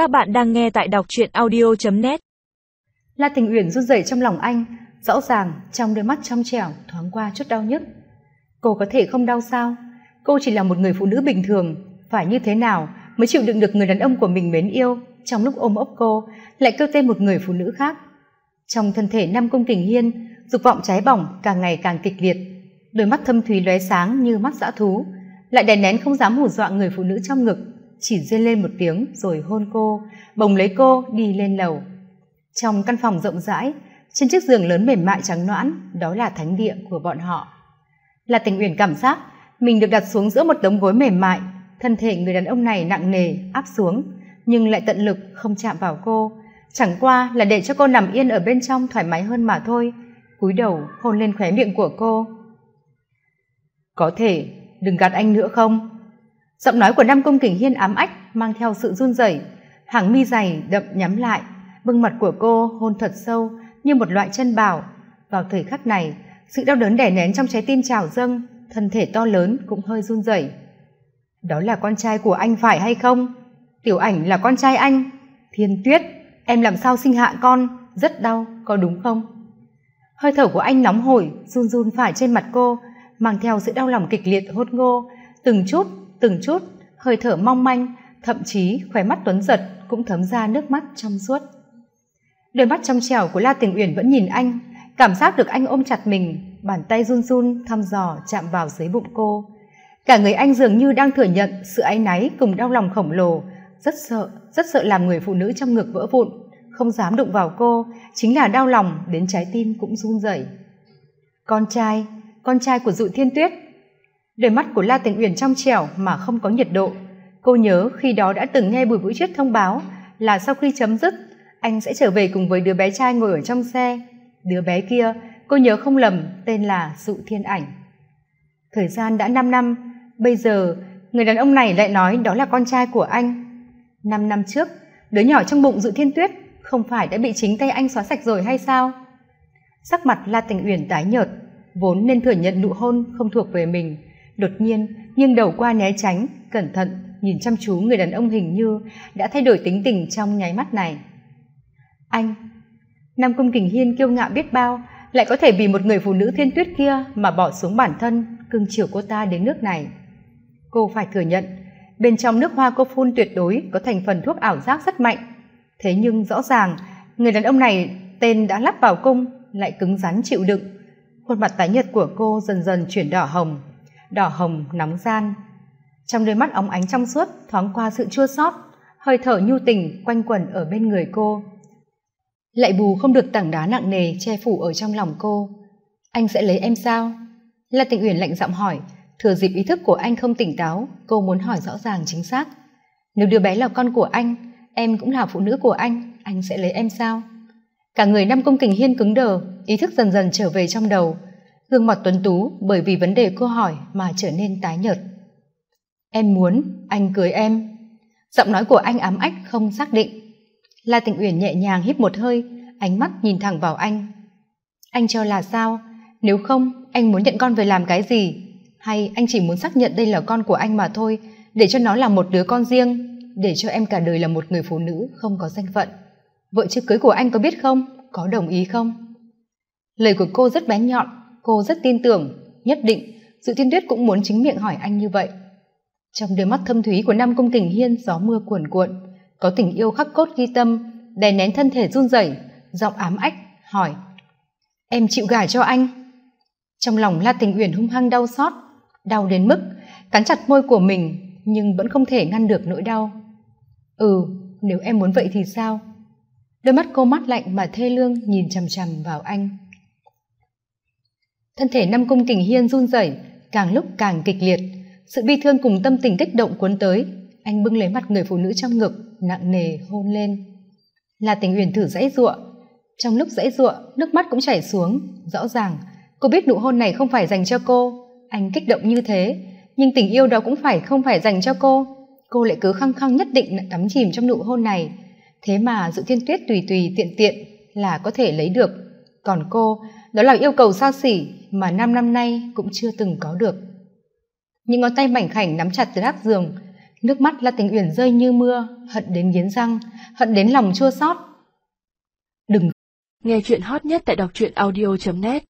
Các bạn đang nghe tại đọc truyện audio.net La Tình Uyển run rẩy trong lòng anh, rõ ràng trong đôi mắt trong trẻo thoáng qua chút đau nhức. Cô có thể không đau sao? Cô chỉ là một người phụ nữ bình thường, phải như thế nào mới chịu đựng được người đàn ông của mình mến yêu trong lúc ôm ấp cô lại kêu tên một người phụ nữ khác. Trong thân thể Nam Cung Kình Hiên, dục vọng cháy bỏng càng ngày càng kịch liệt, đôi mắt thâm thúy lóe sáng như mắt dã thú, lại đè nén không dám hù dọa người phụ nữ trong ngực chỉ rên lên một tiếng rồi hôn cô, bồng lấy cô đi lên lầu. Trong căn phòng rộng rãi, trên chiếc giường lớn mềm mại trắng noãn đó là thánh địa của bọn họ. Là tình uyển cảm giác, mình được đặt xuống giữa một đống gối mềm mại, thân thể người đàn ông này nặng nề, áp xuống, nhưng lại tận lực không chạm vào cô. Chẳng qua là để cho cô nằm yên ở bên trong thoải mái hơn mà thôi, cúi đầu hôn lên khóe miệng của cô. Có thể, đừng gạt anh nữa không? Giọng nói của nam công kình hiên ám ách, mang theo sự run rẩy. Hàng mi dày, đậm nhắm lại. Bưng mặt của cô, hôn thật sâu, như một loại chân bảo. Vào thời khắc này, sự đau đớn đè nén trong trái tim trào dâng, thân thể to lớn cũng hơi run rẩy. Đó là con trai của anh phải hay không? Tiểu ảnh là con trai anh. Thiên tuyết, em làm sao sinh hạ con? Rất đau, có đúng không? Hơi thở của anh nóng hổi, run run phải trên mặt cô, mang theo sự đau lòng kịch liệt hốt ngô. Từng chút từng chút, hơi thở mong manh, thậm chí khóe mắt tuấn giật cũng thấm ra nước mắt trong suốt. Đôi mắt trong trẻo của la tình uyển vẫn nhìn anh, cảm giác được anh ôm chặt mình, bàn tay run run thăm dò chạm vào dưới bụng cô. Cả người anh dường như đang thừa nhận sự áy náy cùng đau lòng khổng lồ, rất sợ rất sợ làm người phụ nữ trong ngực vỡ vụn, không dám đụng vào cô, chính là đau lòng đến trái tim cũng run rẩy. Con trai con trai của dụ thiên tuyết đôi mắt của la Tịnh uyển trong trẻo mà không có nhiệt độ. Cô nhớ khi đó đã từng nghe bùi vũ Chiết thông báo là sau khi chấm dứt, anh sẽ trở về cùng với đứa bé trai ngồi ở trong xe. Đứa bé kia, cô nhớ không lầm, tên là dụ thiên ảnh. Thời gian đã năm năm, bây giờ người đàn ông này lại nói đó là con trai của anh. Năm năm trước, đứa nhỏ trong bụng dụ thiên tuyết không phải đã bị chính tay anh xóa sạch rồi hay sao? Sắc mặt la tình uyển tái nhợt, vốn nên thừa nhận nụ hôn không thuộc về mình đột nhiên, nghiêng đầu qua né tránh, cẩn thận nhìn chăm chú người đàn ông hình như đã thay đổi tính tình trong nháy mắt này. Anh, nam cung kình hiên kiêu ngạo biết bao, lại có thể vì một người phụ nữ thiên tuyết kia mà bỏ xuống bản thân, cưng chiều cô ta đến nước này. Cô phải thừa nhận, bên trong nước hoa cô phun tuyệt đối có thành phần thuốc ảo giác rất mạnh. Thế nhưng rõ ràng, người đàn ông này tên đã lắp vào cung, lại cứng rắn chịu đựng. Khuôn mặt tái nhợt của cô dần dần chuyển đỏ hồng đỏ hồng nóng gian. Trong đôi mắt óng ánh trong suốt, thoáng qua sự chua xót, hơi thở nhu tình quanh quẩn ở bên người cô. Lại bù không được tảng đá nặng nề che phủ ở trong lòng cô. Anh sẽ lấy em sao? Là tịnh uyển lạnh giọng hỏi, thừa dịp ý thức của anh không tỉnh táo, cô muốn hỏi rõ ràng chính xác. Nếu đứa bé là con của anh, em cũng là phụ nữ của anh anh sẽ lấy em sao? Cả người năm công kình hiên cứng đờ, ý thức dần dần trở về trong đầu gương mặt tuấn tú bởi vì vấn đề cô hỏi mà trở nên tái nhợt. Em muốn anh cưới em. Giọng nói của anh ám ách không xác định. La tịnh uyển nhẹ nhàng hít một hơi, ánh mắt nhìn thẳng vào anh. Anh cho là sao? Nếu không, anh muốn nhận con về làm cái gì? Hay anh chỉ muốn xác nhận đây là con của anh mà thôi, để cho nó là một đứa con riêng, để cho em cả đời là một người phụ nữ không có danh phận? Vợ chưa cưới của anh có biết không? Có đồng ý không? Lời của cô rất bén nhọn cô rất tin tưởng, nhất định dự thiên tuyết cũng muốn chính miệng hỏi anh như vậy. Trong đôi mắt thâm thúy của nam cung tình hiên, gió mưa cuồn cuộn, có tình yêu khắc cốt ghi tâm, đè nén thân thể run rẩy, giọng ám ách, hỏi, em chịu gả cho anh? Trong lòng la tình uyển hung hăng đau xót, đau đến mức cắn chặt môi của mình nhưng vẫn không thể ngăn được nỗi đau. Ừ nếu em muốn vậy thì sao? Đôi mắt cô mắt lạnh mà thê lương nhìn chằm chằm vào anh thân thể năm cung kình hiên run rẩy, càng lúc càng kịch liệt. Sự bi thương cùng tâm tình kích động cuốn tới, anh bưng lấy mặt người phụ nữ trong ngực, nặng nề hôn lên. Là tình uyển thử dãy giụa. Trong lúc dãy giụa, nước mắt cũng chảy xuống, rõ ràng, cô biết nụ hôn này không phải dành cho cô. Anh kích động như thế, nhưng tình yêu đó cũng phải không phải dành cho cô. Cô lại cứ khăng khăng nhất định đắm chìm trong nụ hôn này. Thế mà dự thiên tuyết tùy tùy tiện tiện là có thể lấy được. Còn cô đó là yêu cầu xa xỉ mà năm năm nay cũng chưa từng có được. Những ngón tay mảnh khảnh nắm chặt từ đáp giường, nước mắt la tình uyển rơi như mưa, hận đến nghiến răng, hận đến lòng chua xót. Đừng nghe chuyện hot nhất tại đọc truyện audio net.